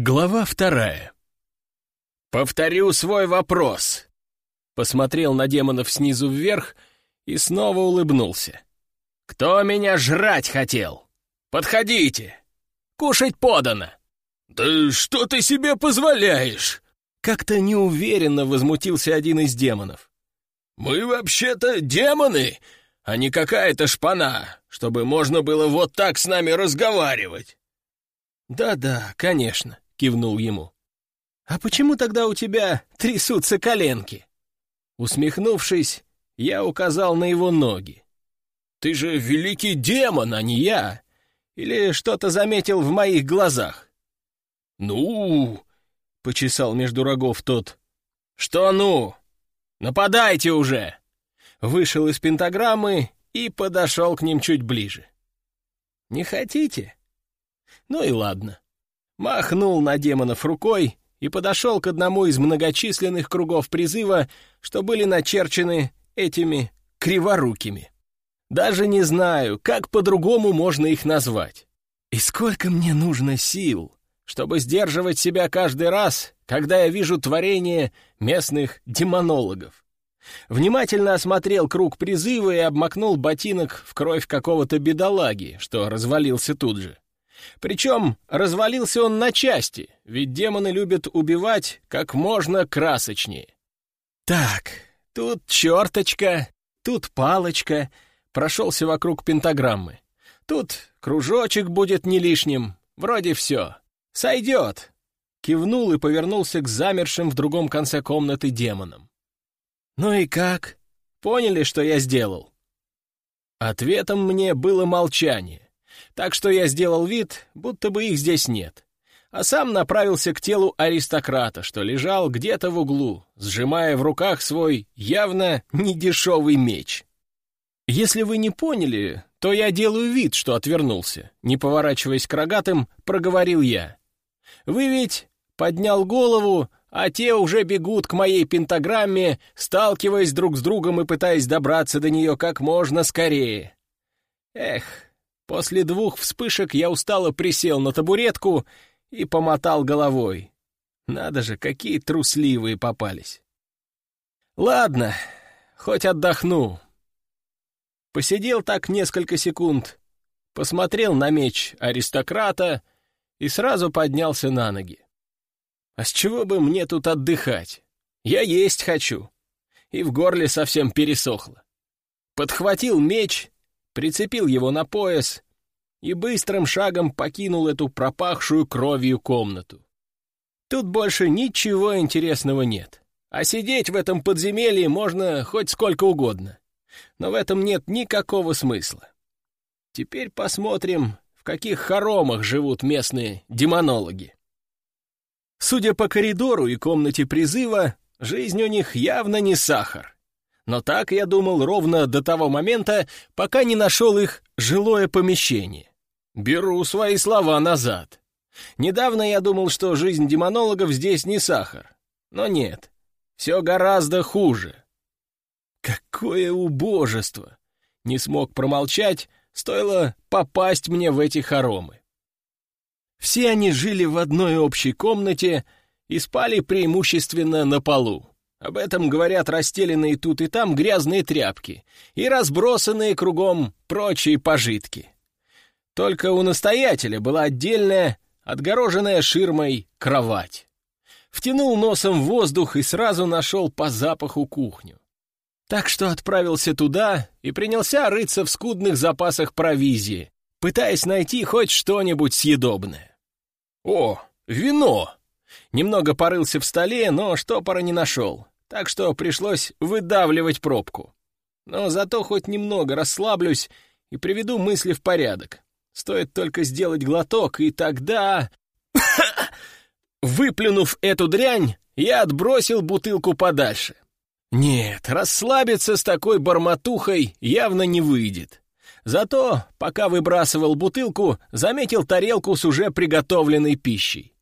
Глава вторая. «Повторю свой вопрос», — посмотрел на демонов снизу вверх и снова улыбнулся. «Кто меня жрать хотел? Подходите! Кушать подано!» «Да что ты себе позволяешь?» Как-то неуверенно возмутился один из демонов. «Мы вообще-то демоны, а не какая-то шпана, чтобы можно было вот так с нами разговаривать». «Да-да, конечно», кивнул ему. «А почему тогда у тебя трясутся коленки?» Усмехнувшись, я указал на его ноги. «Ты же великий демон, а не я! Или что-то заметил в моих глазах?» «Ну...» — почесал между рогов тот. «Что ну? Нападайте уже!» Вышел из пентаграммы и подошел к ним чуть ближе. «Не хотите? Ну и ладно махнул на демонов рукой и подошел к одному из многочисленных кругов призыва, что были начерчены этими криворукими. Даже не знаю, как по-другому можно их назвать. И сколько мне нужно сил, чтобы сдерживать себя каждый раз, когда я вижу творение местных демонологов. Внимательно осмотрел круг призыва и обмакнул ботинок в кровь какого-то бедолаги, что развалился тут же. Причем развалился он на части, ведь демоны любят убивать как можно красочнее. Так, тут черточка, тут палочка, прошелся вокруг пентаграммы. Тут кружочек будет не лишним, вроде все. Сойдет. Кивнул и повернулся к замершим в другом конце комнаты демонам. «Ну и как? Поняли, что я сделал?» Ответом мне было молчание. Так что я сделал вид, будто бы их здесь нет. А сам направился к телу аристократа, что лежал где-то в углу, сжимая в руках свой явно недешевый меч. Если вы не поняли, то я делаю вид, что отвернулся. Не поворачиваясь к рогатым, проговорил я. Вы ведь поднял голову, а те уже бегут к моей пентаграмме, сталкиваясь друг с другом и пытаясь добраться до нее как можно скорее. Эх, После двух вспышек я устало присел на табуретку и помотал головой. Надо же, какие трусливые попались. Ладно, хоть отдохну. Посидел так несколько секунд, посмотрел на меч аристократа и сразу поднялся на ноги. А с чего бы мне тут отдыхать? Я есть хочу. И в горле совсем пересохло. Подхватил меч прицепил его на пояс и быстрым шагом покинул эту пропахшую кровью комнату. Тут больше ничего интересного нет. А сидеть в этом подземелье можно хоть сколько угодно. Но в этом нет никакого смысла. Теперь посмотрим, в каких хоромах живут местные демонологи. Судя по коридору и комнате призыва, жизнь у них явно не сахар. Но так я думал ровно до того момента, пока не нашел их жилое помещение. Беру свои слова назад. Недавно я думал, что жизнь демонологов здесь не сахар. Но нет, все гораздо хуже. Какое убожество! Не смог промолчать, стоило попасть мне в эти хоромы. Все они жили в одной общей комнате и спали преимущественно на полу. Об этом говорят расстеленные тут и там грязные тряпки и разбросанные кругом прочие пожитки. Только у настоятеля была отдельная, отгороженная ширмой, кровать. Втянул носом в воздух и сразу нашел по запаху кухню. Так что отправился туда и принялся рыться в скудных запасах провизии, пытаясь найти хоть что-нибудь съедобное. О, вино! Немного порылся в столе, но штопора не нашел, так что пришлось выдавливать пробку. Но зато хоть немного расслаблюсь и приведу мысли в порядок. Стоит только сделать глоток, и тогда... Выплюнув эту дрянь, я отбросил бутылку подальше. Нет, расслабиться с такой бормотухой явно не выйдет. Зато, пока выбрасывал бутылку, заметил тарелку с уже приготовленной пищей.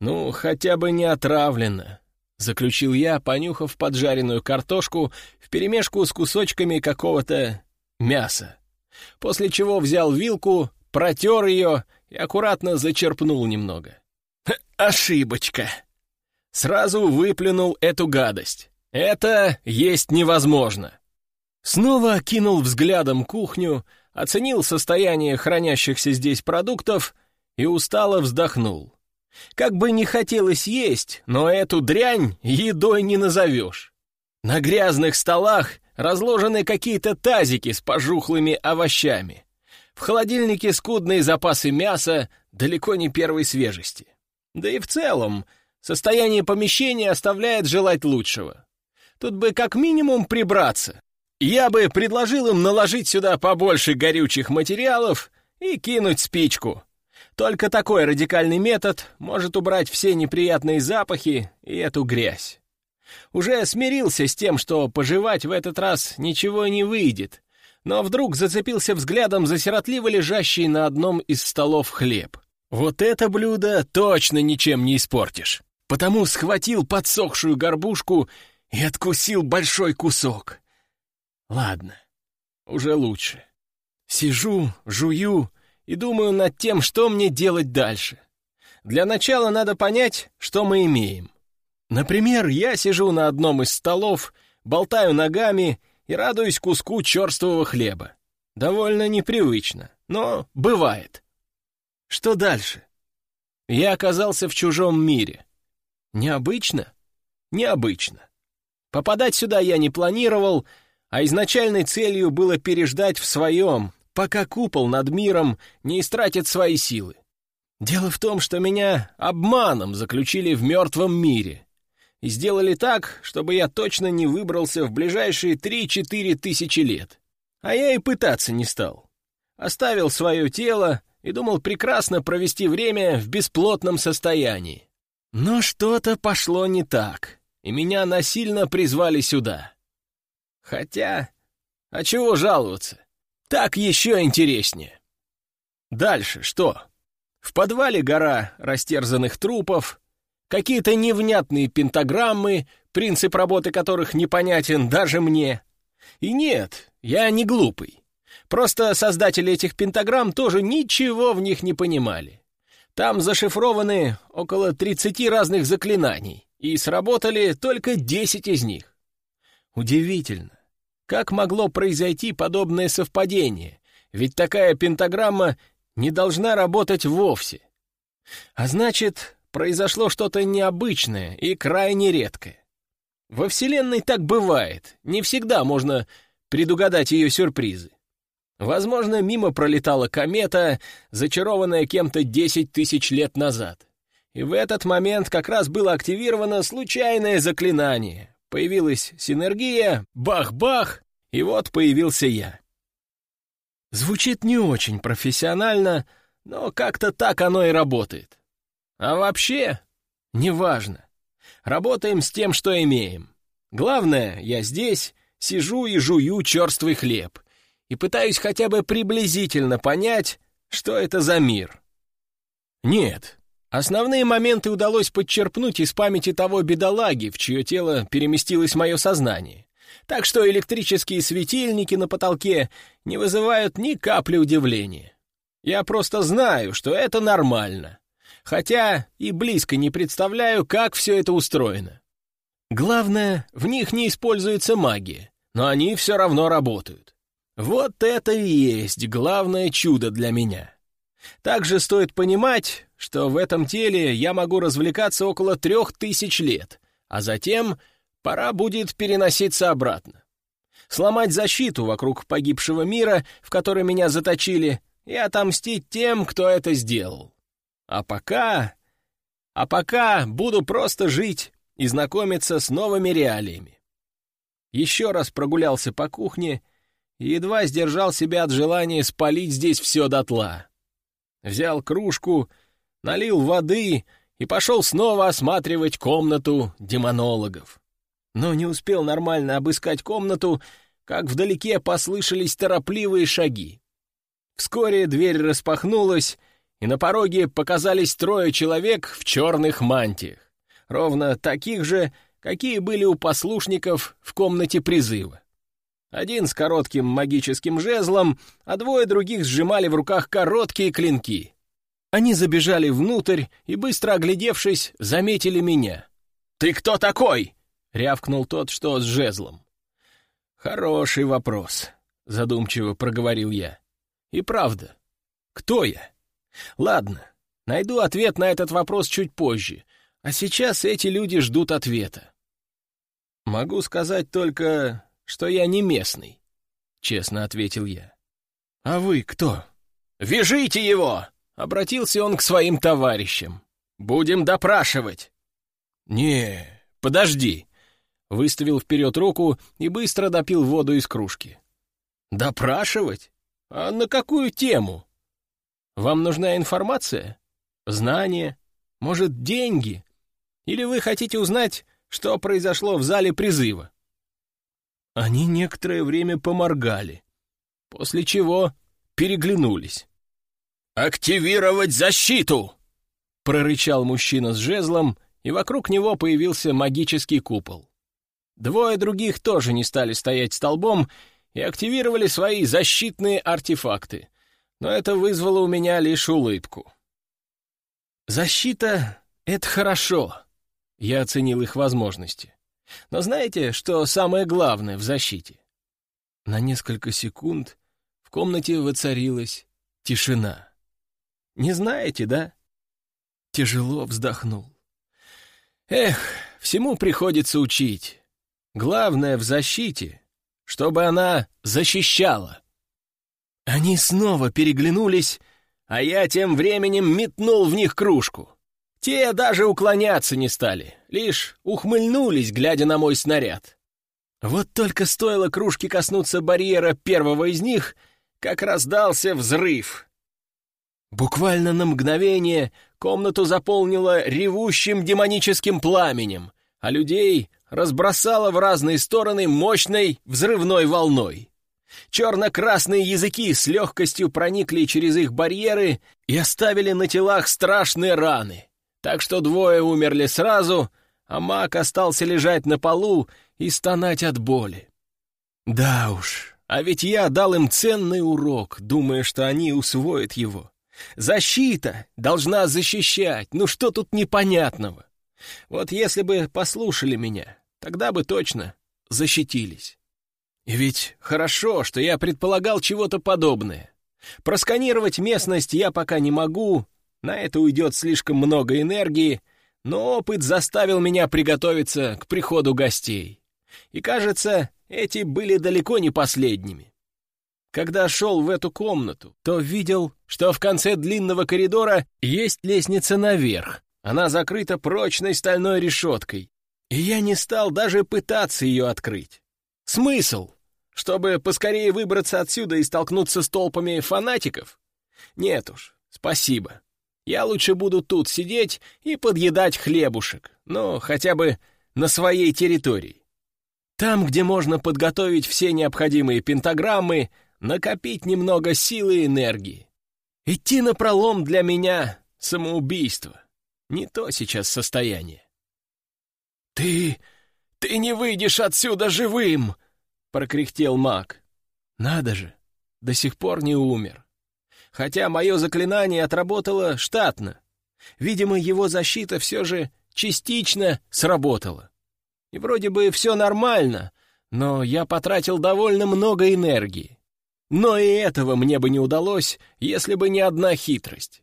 «Ну, хотя бы не отравлено», — заключил я, понюхав поджаренную картошку вперемешку с кусочками какого-то мяса. После чего взял вилку, протер ее и аккуратно зачерпнул немного. ошибочка. Сразу выплюнул эту гадость. Это есть невозможно. Снова окинул взглядом кухню, оценил состояние хранящихся здесь продуктов и устало вздохнул. Как бы не хотелось есть, но эту дрянь едой не назовешь. На грязных столах разложены какие-то тазики с пожухлыми овощами. В холодильнике скудные запасы мяса, далеко не первой свежести. Да и в целом, состояние помещения оставляет желать лучшего. Тут бы как минимум прибраться. Я бы предложил им наложить сюда побольше горючих материалов и кинуть спичку. Только такой радикальный метод может убрать все неприятные запахи и эту грязь. Уже смирился с тем, что пожевать в этот раз ничего не выйдет, но вдруг зацепился взглядом за сиротливо лежащий на одном из столов хлеб. Вот это блюдо точно ничем не испортишь. Потому схватил подсохшую горбушку и откусил большой кусок. Ладно, уже лучше. Сижу, жую и думаю над тем, что мне делать дальше. Для начала надо понять, что мы имеем. Например, я сижу на одном из столов, болтаю ногами и радуюсь куску черствого хлеба. Довольно непривычно, но бывает. Что дальше? Я оказался в чужом мире. Необычно? Необычно. Попадать сюда я не планировал, а изначальной целью было переждать в своем, пока купол над миром не истратит свои силы. Дело в том, что меня обманом заключили в мертвом мире и сделали так, чтобы я точно не выбрался в ближайшие три-четыре тысячи лет. А я и пытаться не стал. Оставил свое тело и думал прекрасно провести время в бесплотном состоянии. Но что-то пошло не так, и меня насильно призвали сюда. Хотя, а чего жаловаться? Так еще интереснее. Дальше что? В подвале гора растерзанных трупов, какие-то невнятные пентаграммы, принцип работы которых непонятен даже мне. И нет, я не глупый. Просто создатели этих пентаграмм тоже ничего в них не понимали. Там зашифрованы около 30 разных заклинаний, и сработали только 10 из них. Удивительно. Как могло произойти подобное совпадение? Ведь такая пентаграмма не должна работать вовсе. А значит, произошло что-то необычное и крайне редкое. Во Вселенной так бывает, не всегда можно предугадать ее сюрпризы. Возможно, мимо пролетала комета, зачарованная кем-то 10 тысяч лет назад. И в этот момент как раз было активировано случайное заклинание, Появилась синергия, бах-бах, и вот появился я. Звучит не очень профессионально, но как-то так оно и работает. А вообще, неважно. Работаем с тем, что имеем. Главное, я здесь сижу и жую черствый хлеб и пытаюсь хотя бы приблизительно понять, что это за мир. Нет, Основные моменты удалось подчерпнуть из памяти того бедолаги, в чье тело переместилось мое сознание. Так что электрические светильники на потолке не вызывают ни капли удивления. Я просто знаю, что это нормально. Хотя и близко не представляю, как все это устроено. Главное, в них не используется магия, но они все равно работают. Вот это и есть главное чудо для меня. Также стоит понимать, что в этом теле я могу развлекаться около трех тысяч лет, а затем пора будет переноситься обратно. Сломать защиту вокруг погибшего мира, в который меня заточили, и отомстить тем, кто это сделал. А пока... А пока буду просто жить и знакомиться с новыми реалиями. Еще раз прогулялся по кухне и едва сдержал себя от желания спалить здесь все дотла. Взял кружку, налил воды и пошел снова осматривать комнату демонологов. Но не успел нормально обыскать комнату, как вдалеке послышались торопливые шаги. Вскоре дверь распахнулась, и на пороге показались трое человек в черных мантиях, ровно таких же, какие были у послушников в комнате призыва. Один с коротким магическим жезлом, а двое других сжимали в руках короткие клинки. Они забежали внутрь и, быстро оглядевшись, заметили меня. «Ты кто такой?» — рявкнул тот, что с жезлом. «Хороший вопрос», — задумчиво проговорил я. «И правда, кто я? Ладно, найду ответ на этот вопрос чуть позже, а сейчас эти люди ждут ответа. Могу сказать только, что я не местный», — честно ответил я. «А вы кто?» «Вяжите его!» — обратился он к своим товарищам. «Будем допрашивать!» «Не, подожди!» — выставил вперед руку и быстро допил воду из кружки. «Допрашивать? А на какую тему? Вам нужна информация? Знания? Может, деньги? Или вы хотите узнать, что произошло в зале призыва?» Они некоторое время поморгали, после чего переглянулись. «Активировать защиту!» — прорычал мужчина с жезлом, и вокруг него появился магический купол. Двое других тоже не стали стоять столбом и активировали свои защитные артефакты, но это вызвало у меня лишь улыбку. «Защита — это хорошо», — я оценил их возможности. «Но знаете, что самое главное в защите?» На несколько секунд в комнате воцарилась тишина. Не знаете, да?» Тяжело вздохнул. «Эх, всему приходится учить. Главное в защите, чтобы она защищала». Они снова переглянулись, а я тем временем метнул в них кружку. Те даже уклоняться не стали, лишь ухмыльнулись, глядя на мой снаряд. Вот только стоило кружке коснуться барьера первого из них, как раздался взрыв. Буквально на мгновение комнату заполнило ревущим демоническим пламенем, а людей разбросало в разные стороны мощной взрывной волной. Черно-красные языки с легкостью проникли через их барьеры и оставили на телах страшные раны. Так что двое умерли сразу, а маг остался лежать на полу и стонать от боли. Да уж, а ведь я дал им ценный урок, думая, что они усвоят его. Защита должна защищать, ну что тут непонятного? Вот если бы послушали меня, тогда бы точно защитились. И ведь хорошо, что я предполагал чего-то подобное. Просканировать местность я пока не могу, на это уйдет слишком много энергии, но опыт заставил меня приготовиться к приходу гостей. И кажется, эти были далеко не последними. Когда шел в эту комнату, то видел, что в конце длинного коридора есть лестница наверх. Она закрыта прочной стальной решеткой. И я не стал даже пытаться ее открыть. Смысл? Чтобы поскорее выбраться отсюда и столкнуться с толпами фанатиков? Нет уж, спасибо. Я лучше буду тут сидеть и подъедать хлебушек, но хотя бы на своей территории. Там, где можно подготовить все необходимые пентаграммы, накопить немного силы и энергии. Идти на пролом для меня — самоубийство. Не то сейчас состояние. «Ты... ты не выйдешь отсюда живым!» — прокряхтел маг. «Надо же, до сих пор не умер. Хотя мое заклинание отработало штатно. Видимо, его защита все же частично сработала. И вроде бы все нормально, но я потратил довольно много энергии. Но и этого мне бы не удалось, если бы не одна хитрость.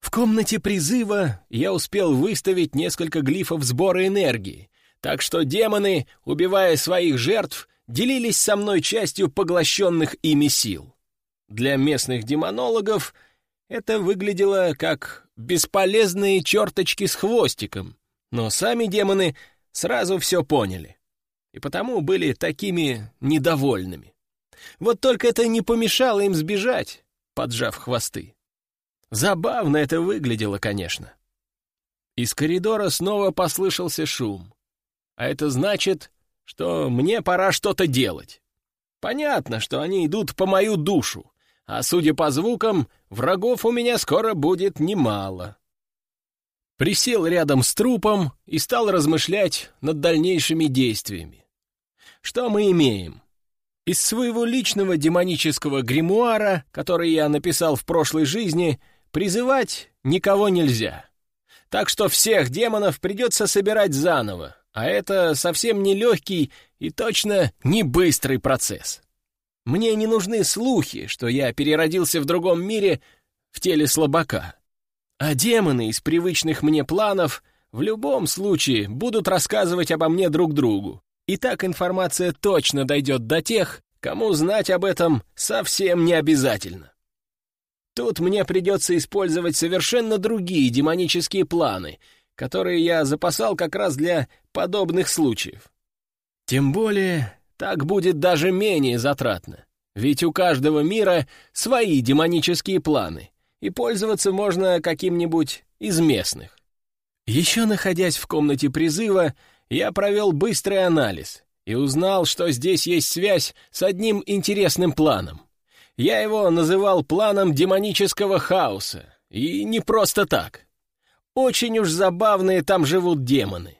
В комнате призыва я успел выставить несколько глифов сбора энергии, так что демоны, убивая своих жертв, делились со мной частью поглощенных ими сил. Для местных демонологов это выглядело как бесполезные черточки с хвостиком, но сами демоны сразу все поняли, и потому были такими недовольными. Вот только это не помешало им сбежать, поджав хвосты. Забавно это выглядело, конечно. Из коридора снова послышался шум. А это значит, что мне пора что-то делать. Понятно, что они идут по мою душу, а судя по звукам, врагов у меня скоро будет немало. Присел рядом с трупом и стал размышлять над дальнейшими действиями. Что мы имеем? Из своего личного демонического гримуара, который я написал в прошлой жизни, призывать никого нельзя. Так что всех демонов придется собирать заново, а это совсем не легкий и точно не быстрый процесс. Мне не нужны слухи, что я переродился в другом мире в теле слабака. А демоны из привычных мне планов в любом случае будут рассказывать обо мне друг другу. И так информация точно дойдет до тех, кому знать об этом совсем не обязательно. Тут мне придется использовать совершенно другие демонические планы, которые я запасал как раз для подобных случаев. Тем более, так будет даже менее затратно. Ведь у каждого мира свои демонические планы, и пользоваться можно каким-нибудь из местных. Еще находясь в комнате призыва, я провел быстрый анализ и узнал, что здесь есть связь с одним интересным планом. Я его называл планом демонического хаоса, и не просто так. Очень уж забавные там живут демоны.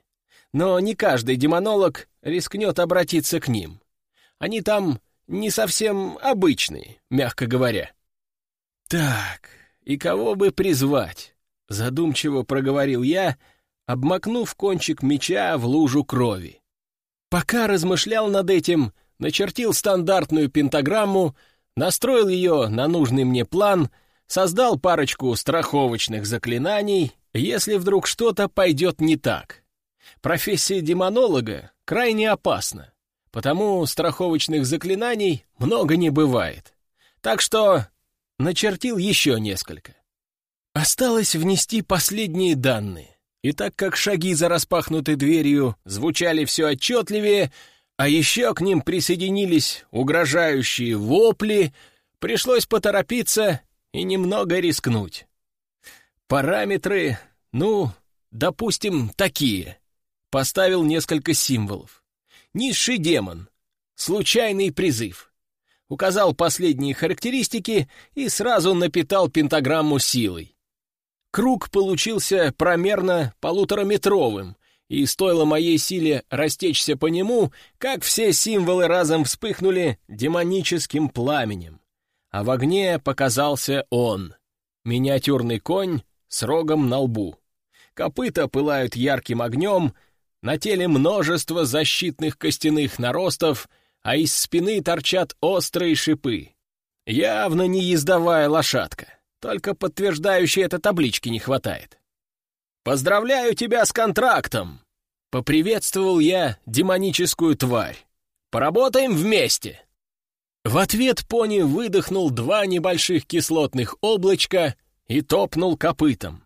Но не каждый демонолог рискнет обратиться к ним. Они там не совсем обычные, мягко говоря. Так, и кого бы призвать? Задумчиво проговорил я, обмакнув кончик меча в лужу крови. Пока размышлял над этим, начертил стандартную пентаграмму, настроил ее на нужный мне план, создал парочку страховочных заклинаний, если вдруг что-то пойдет не так. Профессия демонолога крайне опасна, потому страховочных заклинаний много не бывает. Так что начертил еще несколько. Осталось внести последние данные. И так как шаги за распахнутой дверью звучали все отчетливее, а еще к ним присоединились угрожающие вопли, пришлось поторопиться и немного рискнуть. Параметры, ну, допустим, такие. Поставил несколько символов. Низший демон. Случайный призыв. Указал последние характеристики и сразу напитал пентаграмму силой. Круг получился промерно полутораметровым, и стоило моей силе растечься по нему, как все символы разом вспыхнули демоническим пламенем. А в огне показался он — миниатюрный конь с рогом на лбу. Копыта пылают ярким огнем, на теле множество защитных костяных наростов, а из спины торчат острые шипы. Явно не ездовая лошадка. Только подтверждающей это таблички не хватает. «Поздравляю тебя с контрактом!» Поприветствовал я демоническую тварь. «Поработаем вместе!» В ответ пони выдохнул два небольших кислотных облачка и топнул копытом.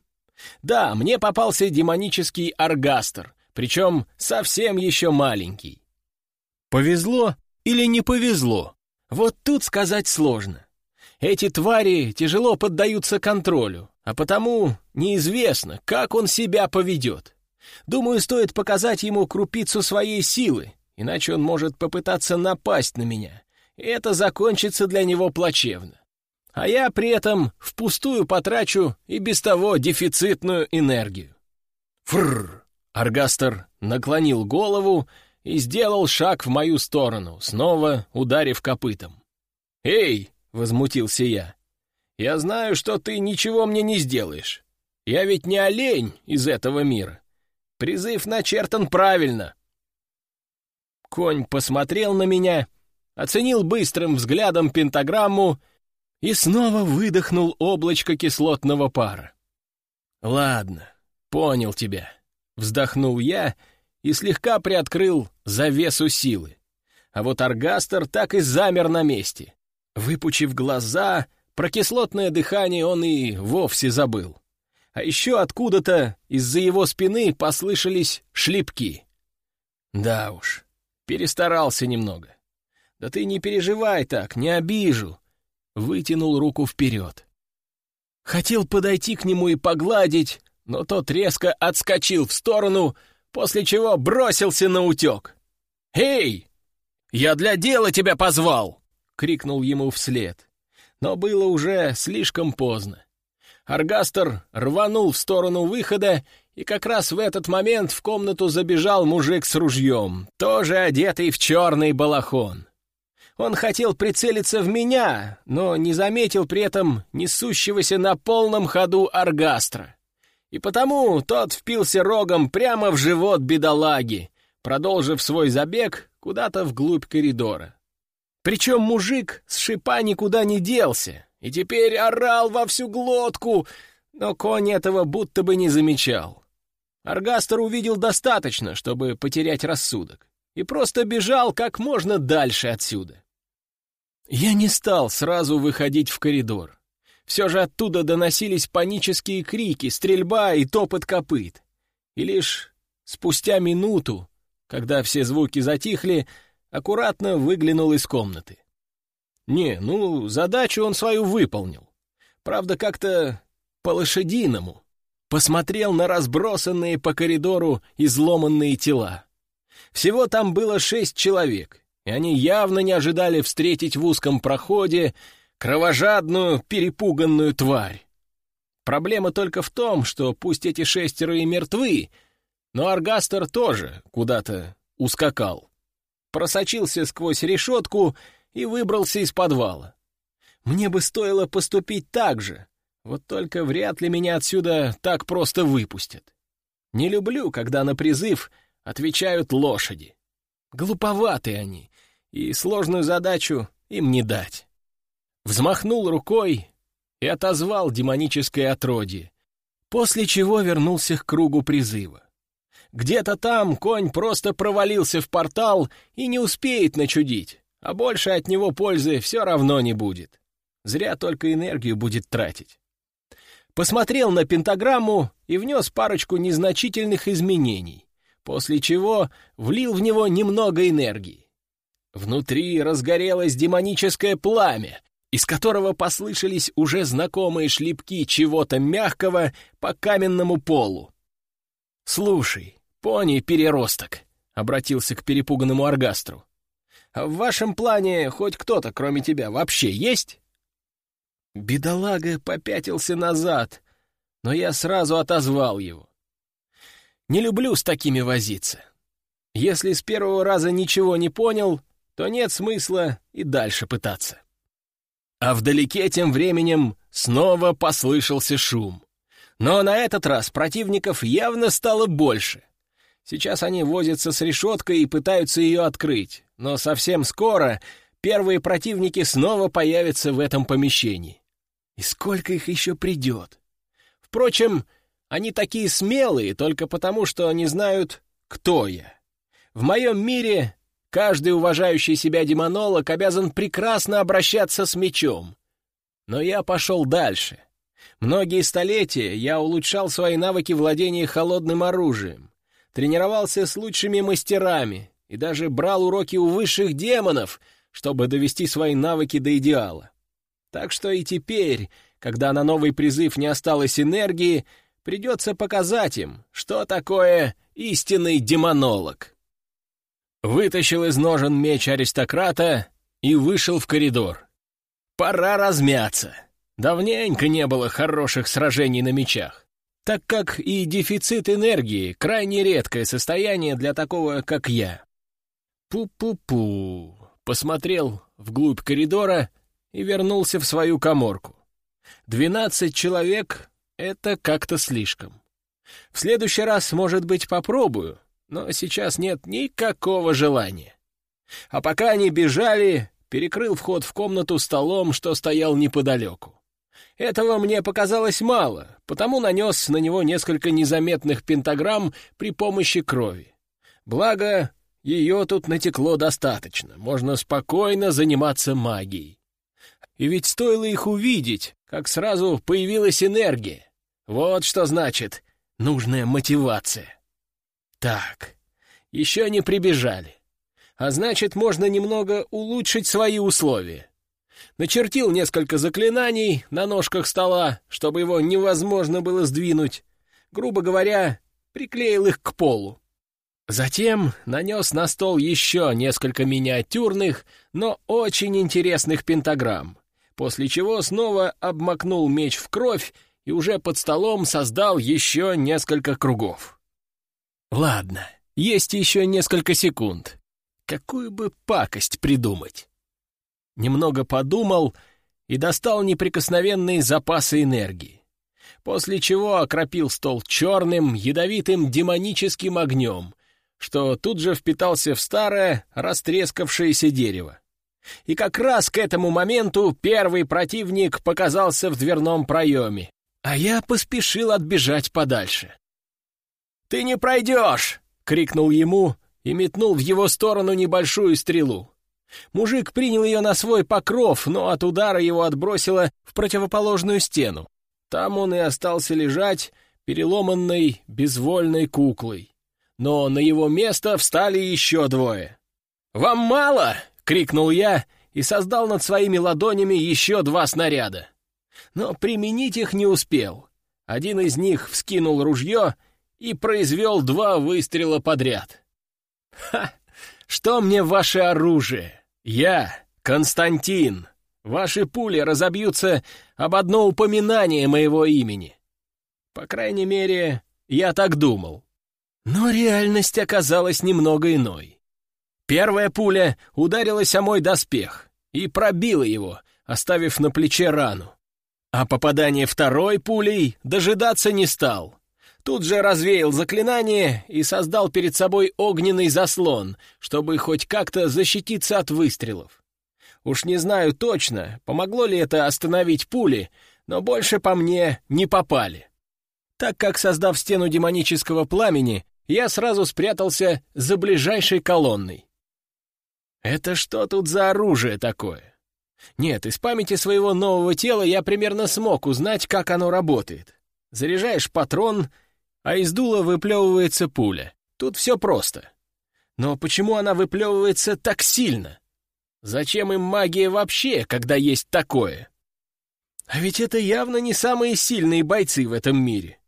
Да, мне попался демонический оргастер, причем совсем еще маленький. Повезло или не повезло? Вот тут сказать сложно. Эти твари тяжело поддаются контролю, а потому неизвестно, как он себя поведет. Думаю, стоит показать ему крупицу своей силы, иначе он может попытаться напасть на меня, это закончится для него плачевно. А я при этом впустую потрачу и без того дефицитную энергию. Фррр! Аргастер наклонил голову и сделал шаг в мою сторону, снова ударив копытом. «Эй, возмутился я. «Я знаю, что ты ничего мне не сделаешь. Я ведь не олень из этого мира. Призыв начертан правильно». Конь посмотрел на меня, оценил быстрым взглядом пентаграмму и снова выдохнул облачко кислотного пара. «Ладно, понял тебя», — вздохнул я и слегка приоткрыл завесу силы. А вот Аргастер так и замер на месте. Выпучив глаза, про кислотное дыхание он и вовсе забыл. А еще откуда-то из-за его спины послышались шлепки. Да уж, перестарался немного. Да ты не переживай так, не обижу. Вытянул руку вперед. Хотел подойти к нему и погладить, но тот резко отскочил в сторону, после чего бросился на утек. «Эй! Я для дела тебя позвал!» — крикнул ему вслед. Но было уже слишком поздно. Аргастер рванул в сторону выхода, и как раз в этот момент в комнату забежал мужик с ружьем, тоже одетый в черный балахон. Он хотел прицелиться в меня, но не заметил при этом несущегося на полном ходу аргастра. И потому тот впился рогом прямо в живот бедолаги, продолжив свой забег куда-то вглубь коридора. Причем мужик с шипа никуда не делся, и теперь орал во всю глотку, но конь этого будто бы не замечал. Аргастер увидел достаточно, чтобы потерять рассудок, и просто бежал как можно дальше отсюда. Я не стал сразу выходить в коридор. Все же оттуда доносились панические крики, стрельба и топот копыт. И лишь спустя минуту, когда все звуки затихли, аккуратно выглянул из комнаты. Не, ну, задачу он свою выполнил. Правда, как-то по-лошадиному. Посмотрел на разбросанные по коридору изломанные тела. Всего там было шесть человек, и они явно не ожидали встретить в узком проходе кровожадную, перепуганную тварь. Проблема только в том, что пусть эти шестеро и мертвы, но Аргастер тоже куда-то ускакал. Просочился сквозь решетку и выбрался из подвала. Мне бы стоило поступить так же, вот только вряд ли меня отсюда так просто выпустят. Не люблю, когда на призыв отвечают лошади. Глуповаты они, и сложную задачу им не дать. Взмахнул рукой и отозвал демоническое отродье, после чего вернулся к кругу призыва. Где-то там конь просто провалился в портал и не успеет начудить, а больше от него пользы все равно не будет. Зря только энергию будет тратить. Посмотрел на пентаграмму и внес парочку незначительных изменений, после чего влил в него немного энергии. Внутри разгорелось демоническое пламя, из которого послышались уже знакомые шлепки чего-то мягкого по каменному полу. «Слушай, пони-переросток», — обратился к перепуганному Аргастру, «а в вашем плане хоть кто-то, кроме тебя, вообще есть?» Бедолага попятился назад, но я сразу отозвал его. «Не люблю с такими возиться. Если с первого раза ничего не понял, то нет смысла и дальше пытаться. А вдалеке тем временем снова послышался шум. Но на этот раз противников явно стало больше. Сейчас они возятся с решеткой и пытаются ее открыть, но совсем скоро первые противники снова появятся в этом помещении. И сколько их еще придет? Впрочем, они такие смелые только потому, что они знают, кто я. В моем мире Каждый уважающий себя демонолог обязан прекрасно обращаться с мечом. Но я пошел дальше. Многие столетия я улучшал свои навыки владения холодным оружием, тренировался с лучшими мастерами и даже брал уроки у высших демонов, чтобы довести свои навыки до идеала. Так что и теперь, когда на новый призыв не осталось энергии, придется показать им, что такое истинный демонолог вытащил из ножен меч аристократа и вышел в коридор. Пора размяться. Давненько не было хороших сражений на мечах, так как и дефицит энергии — крайне редкое состояние для такого, как я. Пу-пу-пу. Посмотрел вглубь коридора и вернулся в свою коморку. Двенадцать человек — это как-то слишком. В следующий раз, может быть, попробую, но сейчас нет никакого желания. А пока они бежали, перекрыл вход в комнату столом, что стоял неподалеку. Этого мне показалось мало, потому нанес на него несколько незаметных пентаграмм при помощи крови. Благо, ее тут натекло достаточно, можно спокойно заниматься магией. И ведь стоило их увидеть, как сразу появилась энергия. Вот что значит нужная мотивация. Так, еще не прибежали. А значит, можно немного улучшить свои условия. Начертил несколько заклинаний на ножках стола, чтобы его невозможно было сдвинуть. Грубо говоря, приклеил их к полу. Затем нанес на стол еще несколько миниатюрных, но очень интересных пентаграмм, после чего снова обмакнул меч в кровь и уже под столом создал еще несколько кругов. Ладно, есть еще несколько секунд. Какую бы пакость придумать? немного подумал и достал неприкосновенные запасы энергии, после чего окропил стол черным, ядовитым демоническим огнем, что тут же впитался в старое, растрескавшееся дерево. И как раз к этому моменту первый противник показался в дверном проеме, а я поспешил отбежать подальше. «Ты не пройдешь!» — крикнул ему и метнул в его сторону небольшую стрелу. Мужик принял ее на свой покров, но от удара его отбросило в противоположную стену. Там он и остался лежать, переломанной, безвольной куклой. Но на его место встали еще двое. «Вам мало?» — крикнул я и создал над своими ладонями еще два снаряда. Но применить их не успел. Один из них вскинул ружье и произвел два выстрела подряд. «Ха! Что мне ваше оружие? Я Константин. Ваши пули разобьются об одно упоминание моего имени. По крайней мере, я так думал. Но реальность оказалась немного иной. Первая пуля ударилась о мой доспех и пробила его, оставив на плече рану. А попадание второй пулей дожидаться не стал. Тут же развеял заклинание и создал перед собой огненный заслон, чтобы хоть как-то защититься от выстрелов. Уж не знаю точно, помогло ли это остановить пули, но больше по мне не попали. Так как, создав стену демонического пламени, я сразу спрятался за ближайшей колонной. Это что тут за оружие такое? Нет, из памяти своего нового тела я примерно смог узнать, как оно работает. Заряжаешь патрон — а из дула выплевывается пуля. Тут все просто. Но почему она выплевывается так сильно? Зачем им магия вообще, когда есть такое? А ведь это явно не самые сильные бойцы в этом мире.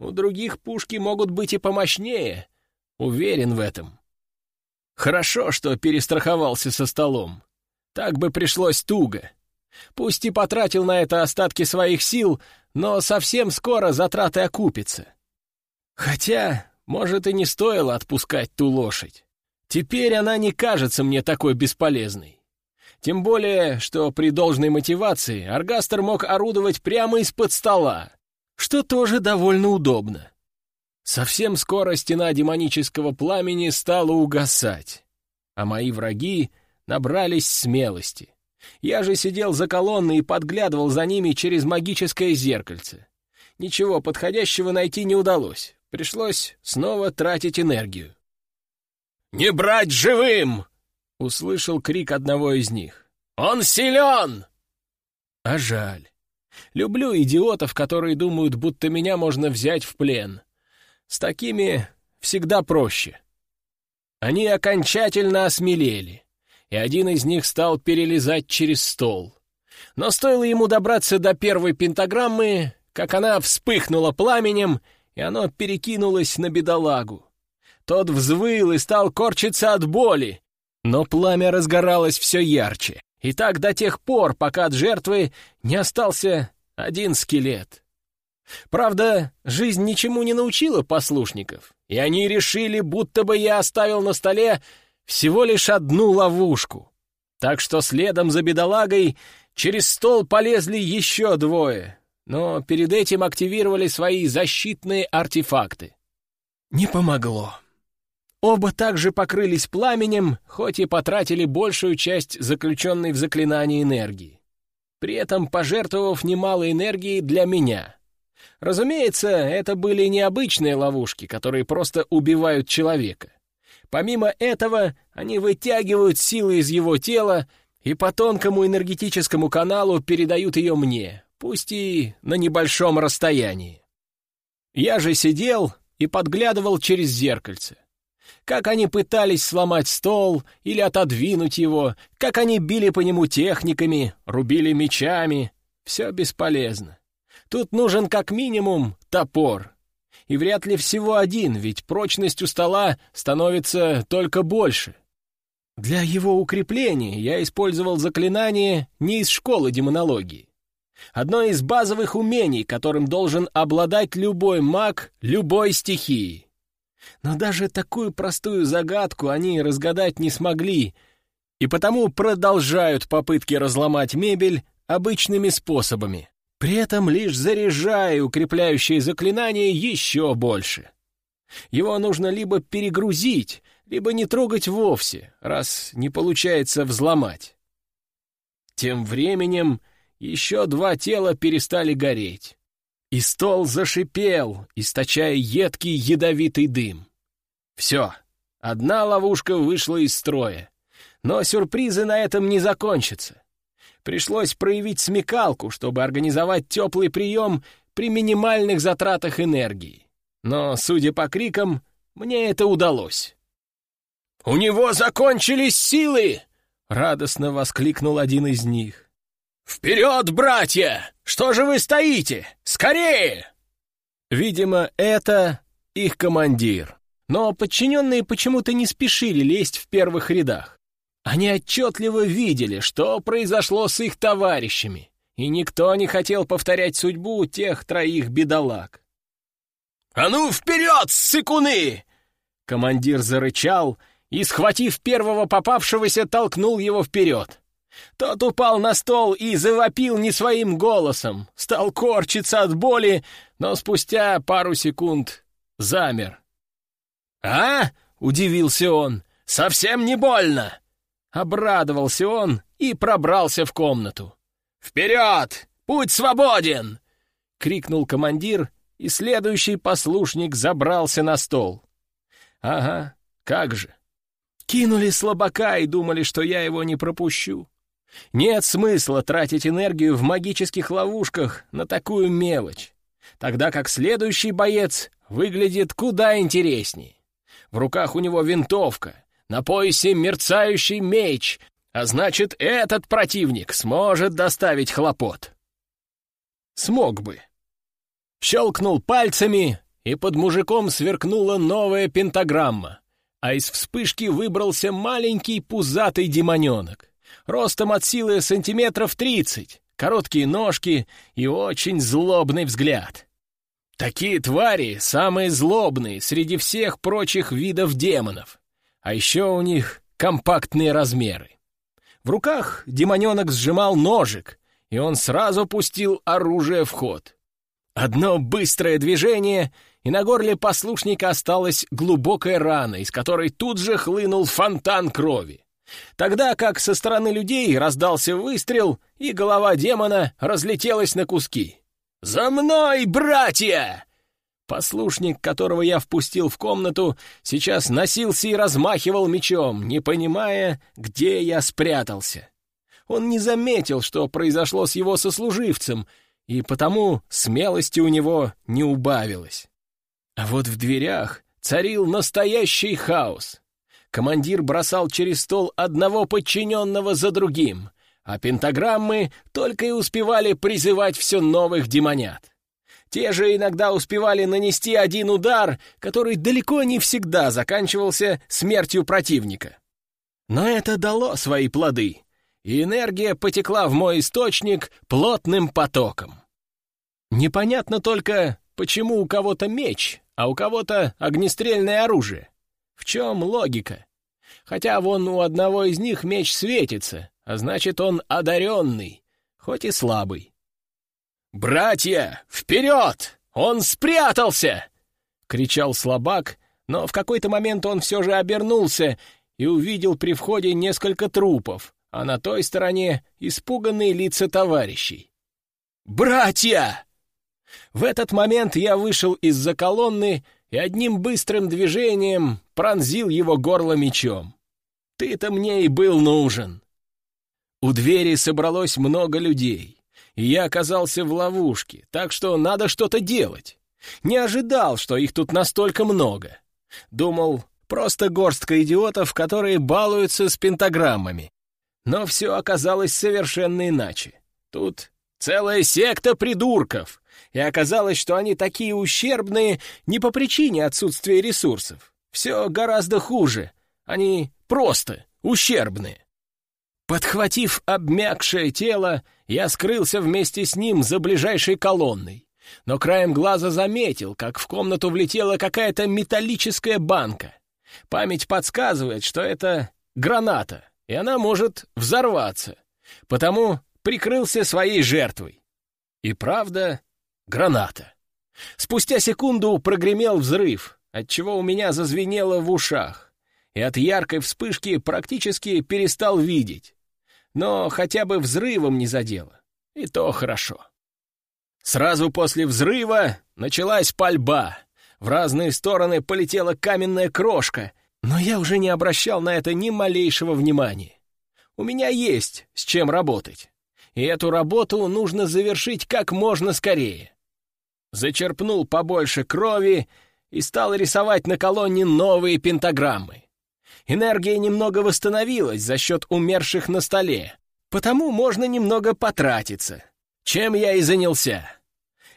У других пушки могут быть и помощнее. Уверен в этом. Хорошо, что перестраховался со столом. Так бы пришлось туго. Пусть и потратил на это остатки своих сил, но совсем скоро затраты окупятся. Хотя, может, и не стоило отпускать ту лошадь. Теперь она не кажется мне такой бесполезной. Тем более, что при должной мотивации Аргастер мог орудовать прямо из-под стола, что тоже довольно удобно. Совсем скоро стена демонического пламени стала угасать, а мои враги набрались смелости. Я же сидел за колонной и подглядывал за ними через магическое зеркальце. Ничего подходящего найти не удалось. Пришлось снова тратить энергию. «Не брать живым!» — услышал крик одного из них. «Он силен!» А жаль. Люблю идиотов, которые думают, будто меня можно взять в плен. С такими всегда проще. Они окончательно осмелели, и один из них стал перелезать через стол. Но стоило ему добраться до первой пентаграммы, как она вспыхнула пламенем — и оно перекинулось на бедолагу. Тот взвыл и стал корчиться от боли, но пламя разгоралось все ярче, и так до тех пор, пока от жертвы не остался один скелет. Правда, жизнь ничему не научила послушников, и они решили, будто бы я оставил на столе всего лишь одну ловушку. Так что следом за бедолагой через стол полезли еще двое, но перед этим активировали свои защитные артефакты. Не помогло. Оба также покрылись пламенем, хоть и потратили большую часть заключенной в заклинании энергии. При этом пожертвовав немало энергии для меня. Разумеется, это были необычные ловушки, которые просто убивают человека. Помимо этого, они вытягивают силы из его тела и по тонкому энергетическому каналу передают ее мне, пусть и на небольшом расстоянии. Я же сидел и подглядывал через зеркальце. Как они пытались сломать стол или отодвинуть его, как они били по нему техниками, рубили мечами. Все бесполезно. Тут нужен как минимум топор. И вряд ли всего один, ведь прочность у стола становится только больше. Для его укрепления я использовал заклинание не из школы демонологии. Одно из базовых умений, которым должен обладать любой маг любой стихии. Но даже такую простую загадку они разгадать не смогли, и потому продолжают попытки разломать мебель обычными способами, при этом лишь заряжая укрепляющие заклинания еще больше. Его нужно либо перегрузить, либо не трогать вовсе, раз не получается взломать. Тем временем еще два тела перестали гореть. И стол зашипел, источая едкий ядовитый дым. Все, одна ловушка вышла из строя. Но сюрпризы на этом не закончатся. Пришлось проявить смекалку, чтобы организовать теплый прием при минимальных затратах энергии. Но, судя по крикам, мне это удалось. «У него закончились силы!» — радостно воскликнул один из них. «Вперед, братья! Что же вы стоите? Скорее!» Видимо, это их командир. Но подчиненные почему-то не спешили лезть в первых рядах. Они отчетливо видели, что произошло с их товарищами, и никто не хотел повторять судьбу тех троих бедолаг. «А ну, вперед, сыкуны!» Командир зарычал и, схватив первого попавшегося, толкнул его вперед. Тот упал на стол и завопил не своим голосом, стал корчиться от боли, но спустя пару секунд замер. «А?» — удивился он. «Совсем не больно!» Обрадовался он и пробрался в комнату. «Вперед! Путь свободен!» — крикнул командир, и следующий послушник забрался на стол. «Ага, как же! Кинули слабака и думали, что я его не пропущу. Нет смысла тратить энергию в магических ловушках на такую мелочь, тогда как следующий боец выглядит куда интереснее. В руках у него винтовка, на поясе мерцающий меч, а значит, этот противник сможет доставить хлопот. Смог бы. Щелкнул пальцами, и под мужиком сверкнула новая пентаграмма а из вспышки выбрался маленький пузатый демоненок, ростом от силы сантиметров тридцать, короткие ножки и очень злобный взгляд. Такие твари самые злобные среди всех прочих видов демонов, а еще у них компактные размеры. В руках демоненок сжимал ножик, и он сразу пустил оружие в ход. Одно быстрое движение — и на горле послушника осталась глубокая рана, из которой тут же хлынул фонтан крови. Тогда как со стороны людей раздался выстрел, и голова демона разлетелась на куски. «За мной, братья!» Послушник, которого я впустил в комнату, сейчас носился и размахивал мечом, не понимая, где я спрятался. Он не заметил, что произошло с его сослуживцем, и потому смелости у него не убавилось. А вот в дверях царил настоящий хаос. Командир бросал через стол одного подчиненного за другим, а пентаграммы только и успевали призывать все новых демонят. Те же иногда успевали нанести один удар, который далеко не всегда заканчивался смертью противника. Но это дало свои плоды, и энергия потекла в мой источник плотным потоком. Непонятно только, почему у кого-то меч, а у кого-то огнестрельное оружие. В чем логика? Хотя вон у одного из них меч светится, а значит, он одаренный, хоть и слабый. «Братья, вперед! Он спрятался!» — кричал слабак, но в какой-то момент он все же обернулся и увидел при входе несколько трупов, а на той стороне испуганные лица товарищей. «Братья!» В этот момент я вышел из-за колонны и одним быстрым движением пронзил его горло мечом. Ты-то мне и был нужен. У двери собралось много людей, и я оказался в ловушке, так что надо что-то делать. Не ожидал, что их тут настолько много. Думал, просто горстка идиотов, которые балуются с пентаграммами. Но все оказалось совершенно иначе. Тут целая секта придурков, и оказалось, что они такие ущербные не по причине отсутствия ресурсов. Все гораздо хуже. Они просто ущербные. Подхватив обмякшее тело, я скрылся вместе с ним за ближайшей колонной. Но краем глаза заметил, как в комнату влетела какая-то металлическая банка. Память подсказывает, что это граната, и она может взорваться, потому прикрылся своей жертвой. И правда, граната. Спустя секунду прогремел взрыв, отчего у меня зазвенело в ушах, и от яркой вспышки практически перестал видеть. Но хотя бы взрывом не задело, и то хорошо. Сразу после взрыва началась пальба. В разные стороны полетела каменная крошка, но я уже не обращал на это ни малейшего внимания. У меня есть с чем работать, и эту работу нужно завершить как можно скорее. Зачерпнул побольше крови и стал рисовать на колонне новые пентаграммы. Энергия немного восстановилась за счет умерших на столе, потому можно немного потратиться, чем я и занялся.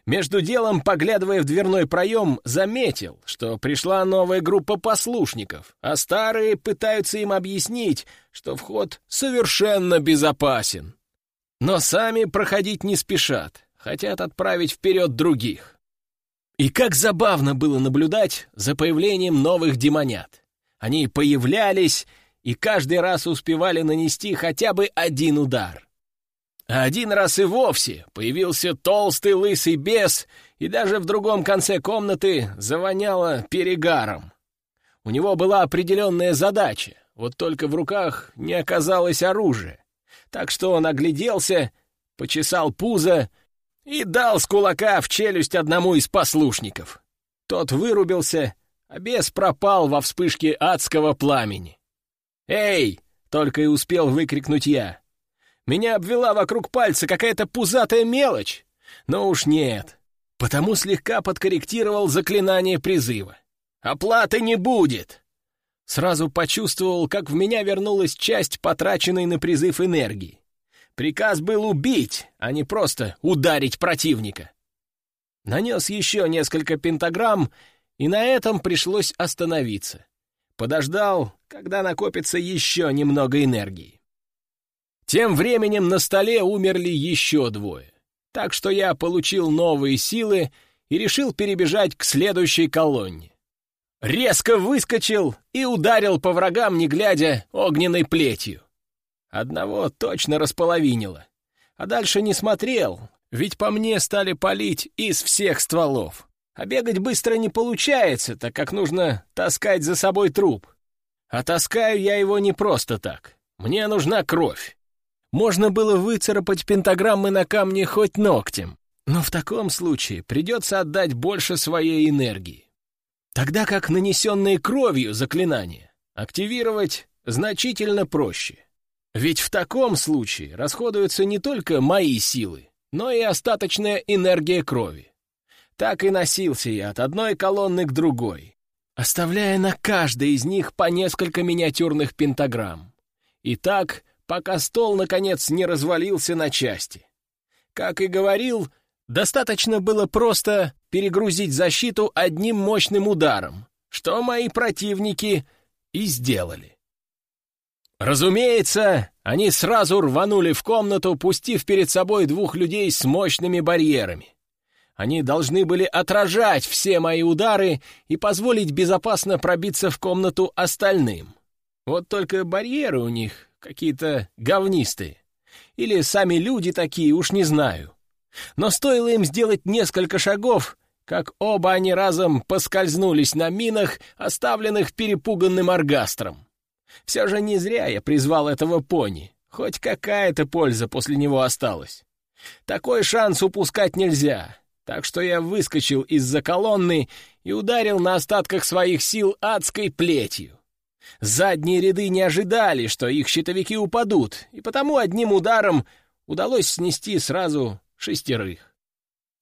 Между делом, поглядывая в дверной проем, заметил, что пришла новая группа послушников, а старые пытаются им объяснить, что вход совершенно безопасен. Но сами проходить не спешат, хотят отправить вперед других. И как забавно было наблюдать за появлением новых демонят. Они появлялись и каждый раз успевали нанести хотя бы один удар. А один раз и вовсе появился толстый лысый бес, и даже в другом конце комнаты завоняло перегаром. У него была определенная задача, вот только в руках не оказалось оружия. Так что он огляделся, почесал пузо и дал с кулака в челюсть одному из послушников. Тот вырубился, а бес пропал во вспышке адского пламени. «Эй!» — только и успел выкрикнуть я. Меня обвела вокруг пальца какая-то пузатая мелочь. Но уж нет. Потому слегка подкорректировал заклинание призыва. Оплаты не будет. Сразу почувствовал, как в меня вернулась часть потраченной на призыв энергии. Приказ был убить, а не просто ударить противника. Нанес еще несколько пентаграмм, и на этом пришлось остановиться. Подождал, когда накопится еще немного энергии. Тем временем на столе умерли еще двое. Так что я получил новые силы и решил перебежать к следующей колонне. Резко выскочил и ударил по врагам, не глядя, огненной плетью. Одного точно располовинило. А дальше не смотрел, ведь по мне стали палить из всех стволов. А бегать быстро не получается, так как нужно таскать за собой труп. А таскаю я его не просто так. Мне нужна кровь можно было выцарапать пентаграммы на камне хоть ногтем, но в таком случае придется отдать больше своей энергии. Тогда как нанесенные кровью заклинания активировать значительно проще. Ведь в таком случае расходуются не только мои силы, но и остаточная энергия крови. Так и носился я от одной колонны к другой, оставляя на каждой из них по несколько миниатюрных пентаграмм. И так пока стол, наконец, не развалился на части. Как и говорил, достаточно было просто перегрузить защиту одним мощным ударом, что мои противники и сделали. Разумеется, они сразу рванули в комнату, пустив перед собой двух людей с мощными барьерами. Они должны были отражать все мои удары и позволить безопасно пробиться в комнату остальным. Вот только барьеры у них какие-то говнистые. Или сами люди такие, уж не знаю. Но стоило им сделать несколько шагов, как оба они разом поскользнулись на минах, оставленных перепуганным оргастром. Все же не зря я призвал этого пони. Хоть какая-то польза после него осталась. Такой шанс упускать нельзя. Так что я выскочил из-за колонны и ударил на остатках своих сил адской плетью. Задние ряды не ожидали, что их щитовики упадут, и потому одним ударом удалось снести сразу шестерых.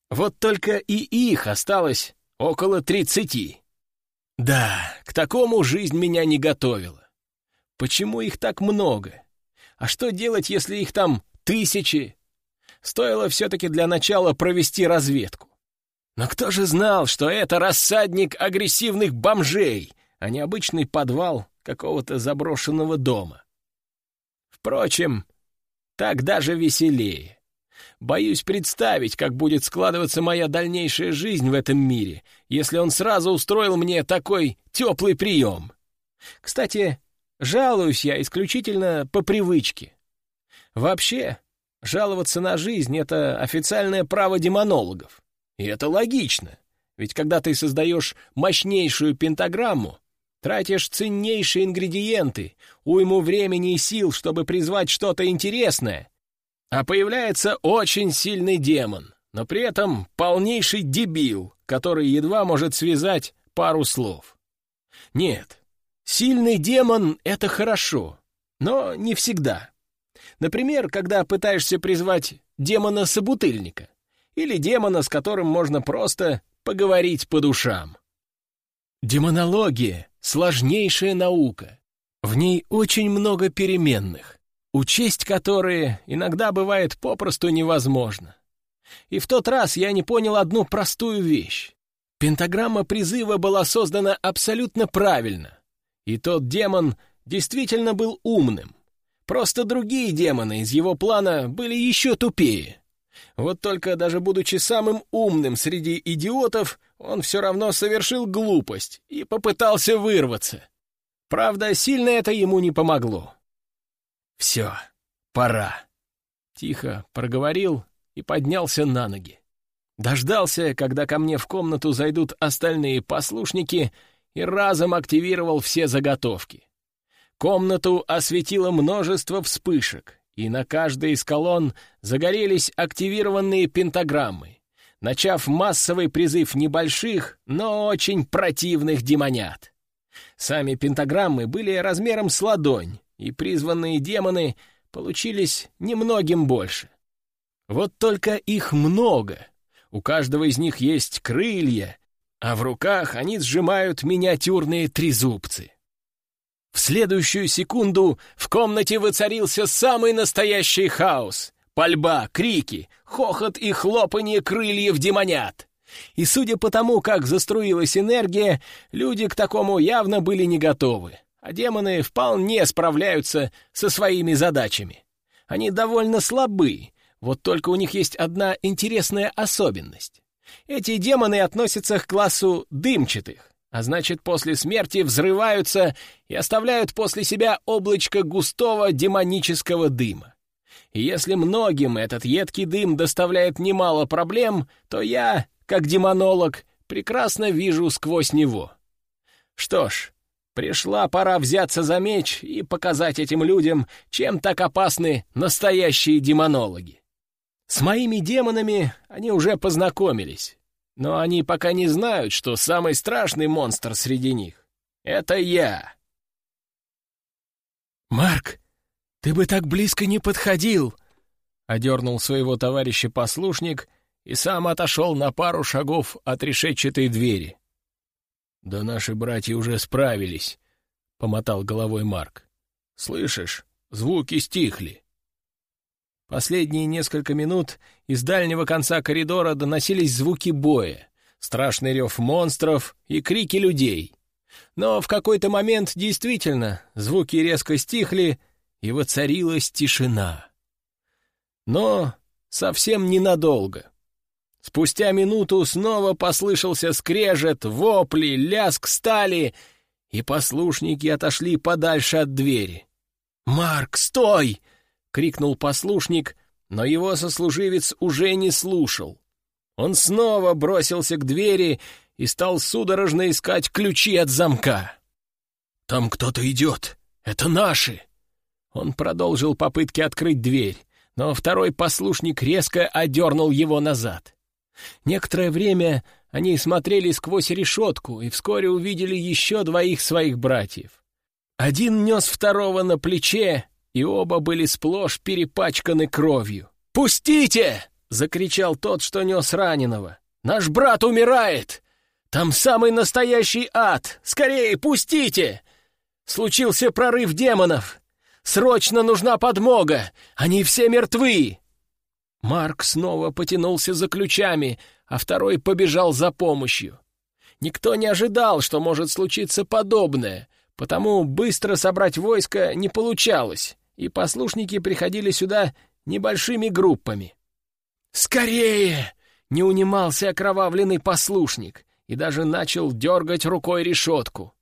Вот только и их осталось около тридцати. Да, к такому жизнь меня не готовила. Почему их так много? А что делать, если их там тысячи? Стоило все-таки для начала провести разведку. Но кто же знал, что это рассадник агрессивных бомжей, а не обычный подвал какого-то заброшенного дома. Впрочем, так даже веселее. Боюсь представить, как будет складываться моя дальнейшая жизнь в этом мире, если он сразу устроил мне такой теплый прием. Кстати, жалуюсь я исключительно по привычке. Вообще, жаловаться на жизнь — это официальное право демонологов. И это логично, ведь когда ты создаешь мощнейшую пентаграмму, тратишь ценнейшие ингредиенты, уйму времени и сил, чтобы призвать что-то интересное, а появляется очень сильный демон, но при этом полнейший дебил, который едва может связать пару слов. Нет, сильный демон — это хорошо, но не всегда. Например, когда пытаешься призвать демона-собутыльника или демона, с которым можно просто поговорить по душам. Демонология — сложнейшая наука. В ней очень много переменных, учесть которые иногда бывает попросту невозможно. И в тот раз я не понял одну простую вещь. Пентаграмма призыва была создана абсолютно правильно. И тот демон действительно был умным. Просто другие демоны из его плана были еще тупее. Вот только даже будучи самым умным среди идиотов, он все равно совершил глупость и попытался вырваться. Правда, сильно это ему не помогло. «Все, пора», — тихо проговорил и поднялся на ноги. Дождался, когда ко мне в комнату зайдут остальные послушники, и разом активировал все заготовки. Комнату осветило множество вспышек, и на каждой из колонн загорелись активированные пентаграммы, начав массовый призыв небольших, но очень противных демонят. Сами пентаграммы были размером с ладонь, и призванные демоны получились немногим больше. Вот только их много. У каждого из них есть крылья, а в руках они сжимают миниатюрные трезубцы. В следующую секунду в комнате воцарился самый настоящий хаос. Пальба, крики, хохот и хлопанье крыльев демонят. И судя по тому, как заструилась энергия, люди к такому явно были не готовы а демоны вполне справляются со своими задачами. Они довольно слабы, вот только у них есть одна интересная особенность. Эти демоны относятся к классу дымчатых, а значит, после смерти взрываются и оставляют после себя облачко густого демонического дыма. И если многим этот едкий дым доставляет немало проблем, то я, как демонолог, прекрасно вижу сквозь него. Что ж, Пришла пора взяться за меч и показать этим людям, чем так опасны настоящие демонологи. С моими демонами они уже познакомились, но они пока не знают, что самый страшный монстр среди них — это я. «Марк, ты бы так близко не подходил!» — одернул своего товарища послушник и сам отошел на пару шагов от решетчатой двери. «Да наши братья уже справились», — помотал головой Марк. «Слышишь, звуки стихли». Последние несколько минут из дальнего конца коридора доносились звуки боя, страшный рев монстров и крики людей. Но в какой-то момент действительно звуки резко стихли, и воцарилась тишина. Но совсем ненадолго. Спустя минуту снова послышался скрежет, вопли, ляск стали, и послушники отошли подальше от двери. «Марк, стой!» — крикнул послушник, но его сослуживец уже не слушал. Он снова бросился к двери и стал судорожно искать ключи от замка. «Там кто-то идет! Это наши!» Он продолжил попытки открыть дверь, но второй послушник резко одернул его назад. Некоторое время они смотрели сквозь решетку и вскоре увидели еще двоих своих братьев. Один нес второго на плече, и оба были сплошь перепачканы кровью. «Пустите!» — закричал тот, что нес раненого. «Наш брат умирает! Там самый настоящий ад! Скорее, пустите!» Случился прорыв демонов! Срочно нужна подмога! Они все мертвы!» Марк снова потянулся за ключами, а второй побежал за помощью. Никто не ожидал, что может случиться подобное, потому быстро собрать войско не получалось, и послушники приходили сюда небольшими группами. «Скорее!» — не унимался окровавленный послушник и даже начал дергать рукой решетку.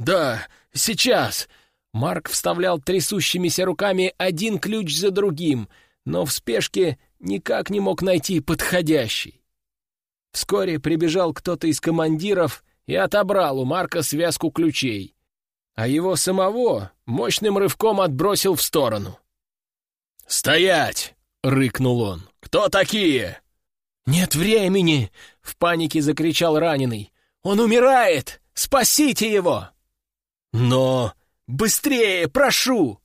«Да, сейчас!» Марк вставлял трясущимися руками один ключ за другим, но в спешке никак не мог найти подходящий. Вскоре прибежал кто-то из командиров и отобрал у Марка связку ключей, а его самого мощным рывком отбросил в сторону. «Стоять!» — рыкнул он. «Кто такие?» «Нет времени!» — в панике закричал раненый. «Он умирает! Спасите его!» «Но Быстрее, прошу!»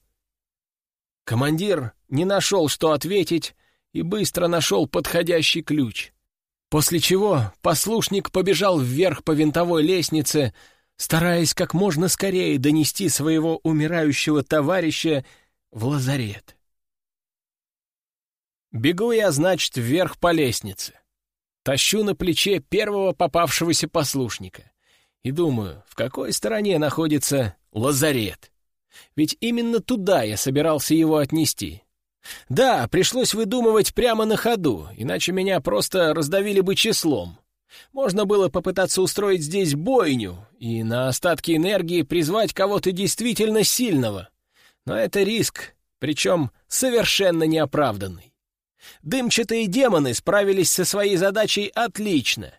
Командир не нашел, что ответить, и быстро нашел подходящий ключ. После чего послушник побежал вверх по винтовой лестнице, стараясь как можно скорее донести своего умирающего товарища в лазарет. Бегу я, значит, вверх по лестнице. Тащу на плече первого попавшегося послушника. И думаю, в какой стороне находится лазарет. Ведь именно туда я собирался его отнести. Да, пришлось выдумывать прямо на ходу, иначе меня просто раздавили бы числом. Можно было попытаться устроить здесь бойню и на остатки энергии призвать кого-то действительно сильного. Но это риск, причем совершенно неоправданный. Дымчатые демоны справились со своей задачей отлично,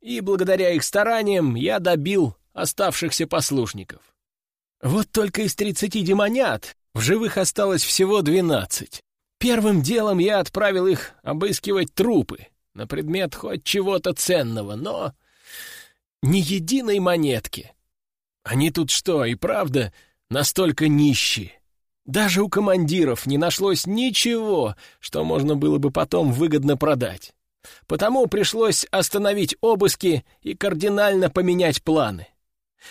и благодаря их стараниям я добил оставшихся послушников. Вот только из тридцати демонят в живых осталось всего двенадцать. Первым делом я отправил их обыскивать трупы на предмет хоть чего-то ценного, но ни единой монетки. Они тут что, и правда настолько нищие? Даже у командиров не нашлось ничего, что можно было бы потом выгодно продать. Потому пришлось остановить обыски и кардинально поменять планы.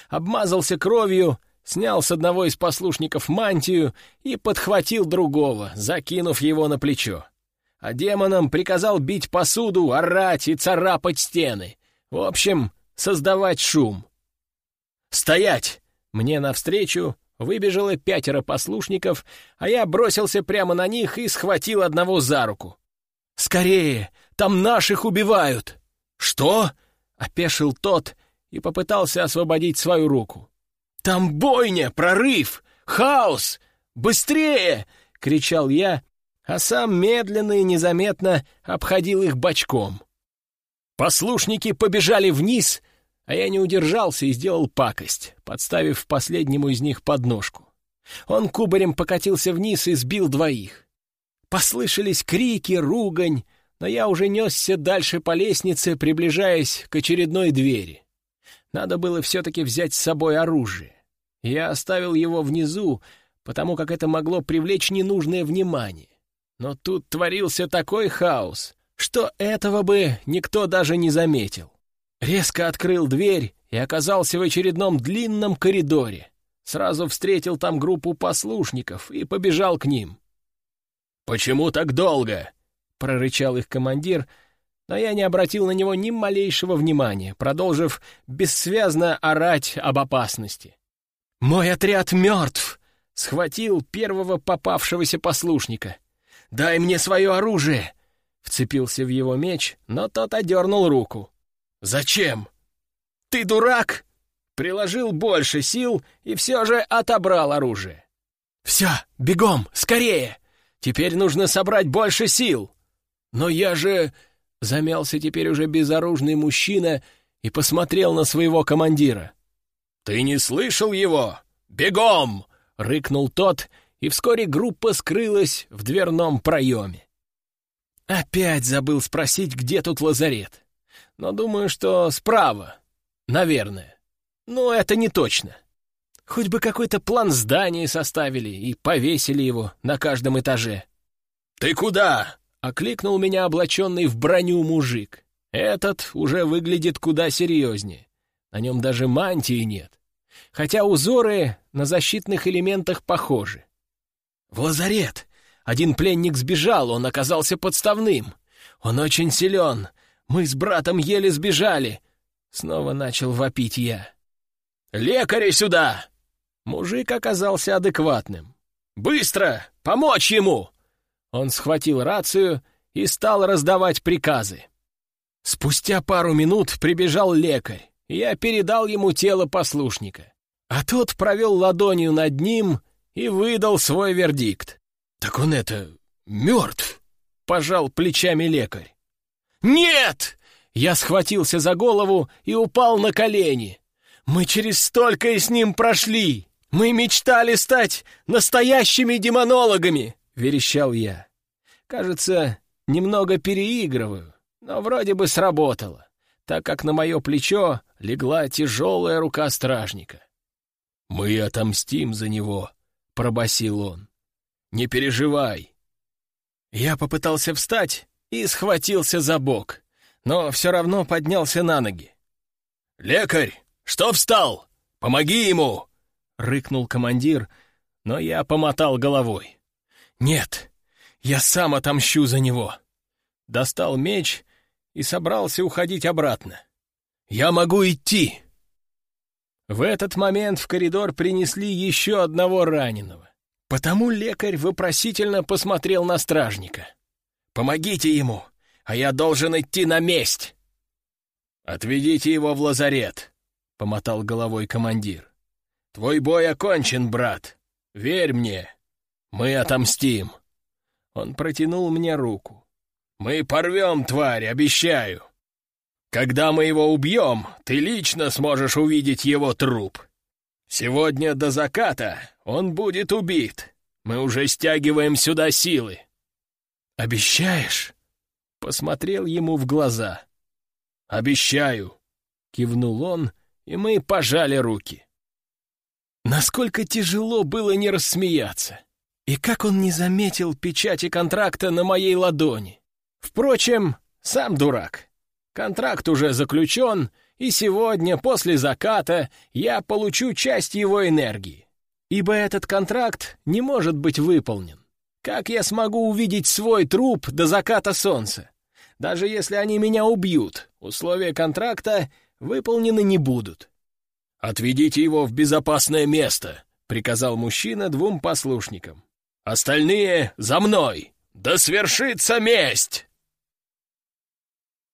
Обмазался кровью — снял с одного из послушников мантию и подхватил другого, закинув его на плечо. А демонам приказал бить посуду, орать и царапать стены. В общем, создавать шум. «Стоять!» Мне навстречу выбежало пятеро послушников, а я бросился прямо на них и схватил одного за руку. «Скорее! Там наших убивают!» «Что?» — опешил тот и попытался освободить свою руку. «Там бойня, прорыв, хаос! Быстрее!» — кричал я, а сам медленно и незаметно обходил их бочком. Послушники побежали вниз, а я не удержался и сделал пакость, подставив последнему из них подножку. Он кубарем покатился вниз и сбил двоих. Послышались крики, ругань, но я уже несся дальше по лестнице, приближаясь к очередной двери. Надо было все-таки взять с собой оружие. Я оставил его внизу, потому как это могло привлечь ненужное внимание. Но тут творился такой хаос, что этого бы никто даже не заметил. Резко открыл дверь и оказался в очередном длинном коридоре. Сразу встретил там группу послушников и побежал к ним. «Почему так долго?» — прорычал их командир, но я не обратил на него ни малейшего внимания, продолжив бессвязно орать об опасности. «Мой отряд мертв!» — схватил первого попавшегося послушника. «Дай мне свое оружие!» — вцепился в его меч, но тот одернул руку. «Зачем?» «Ты дурак!» Приложил больше сил и все же отобрал оружие. «Все, бегом, скорее! Теперь нужно собрать больше сил!» «Но я же...» — замялся теперь уже безоружный мужчина и посмотрел на своего командира. «Ты не слышал его? Бегом!» — рыкнул тот, и вскоре группа скрылась в дверном проеме. Опять забыл спросить, где тут лазарет. Но думаю, что справа. Наверное. Но это не точно. Хоть бы какой-то план здания составили и повесили его на каждом этаже. «Ты куда?» — окликнул меня облаченный в броню мужик. Этот уже выглядит куда серьезнее. На нем даже мантии нет, хотя узоры на защитных элементах похожи. «В лазарет! Один пленник сбежал, он оказался подставным. Он очень силен. Мы с братом еле сбежали!» Снова начал вопить я. «Лекаря сюда!» Мужик оказался адекватным. «Быстро! Помочь ему!» Он схватил рацию и стал раздавать приказы. Спустя пару минут прибежал лекарь, я передал ему тело послушника. А тот провел ладонью над ним и выдал свой вердикт. «Так он это... мертв!» — пожал плечами лекарь. «Нет!» — я схватился за голову и упал на колени. «Мы через столько и с ним прошли! Мы мечтали стать настоящими демонологами!» — верещал я. Кажется, немного переигрываю, но вроде бы сработало, так как на мое плечо легла тяжелая рука стражника. «Мы отомстим за него», — пробасил он. «Не переживай». Я попытался встать и схватился за бок, но все равно поднялся на ноги. «Лекарь, что встал? Помоги ему!» — рыкнул командир, но я помотал головой. «Нет, я сам отомщу за него!» Достал меч и собрался уходить обратно. «Я могу идти!» В этот момент в коридор принесли еще одного раненого. Потому лекарь вопросительно посмотрел на стражника. «Помогите ему, а я должен идти на месть!» «Отведите его в лазарет», — помотал головой командир. «Твой бой окончен, брат. Верь мне. Мы отомстим». Он протянул мне руку. «Мы порвем, тварь, обещаю. Когда мы его убьем, ты лично сможешь увидеть его труп. Сегодня до заката он будет убит. Мы уже стягиваем сюда силы. Обещаешь? Посмотрел ему в глаза. Обещаю. Кивнул он, и мы пожали руки. Насколько тяжело было не рассмеяться. И как он не заметил печати контракта на моей ладони. Впрочем, сам дурак. Контракт уже заключен, и сегодня, после заката, я получу часть его энергии. Ибо этот контракт не может быть выполнен. Как я смогу увидеть свой труп до заката солнца? Даже если они меня убьют, условия контракта выполнены не будут. «Отведите его в безопасное место», — приказал мужчина двум послушникам. «Остальные за мной! Да свершится месть!»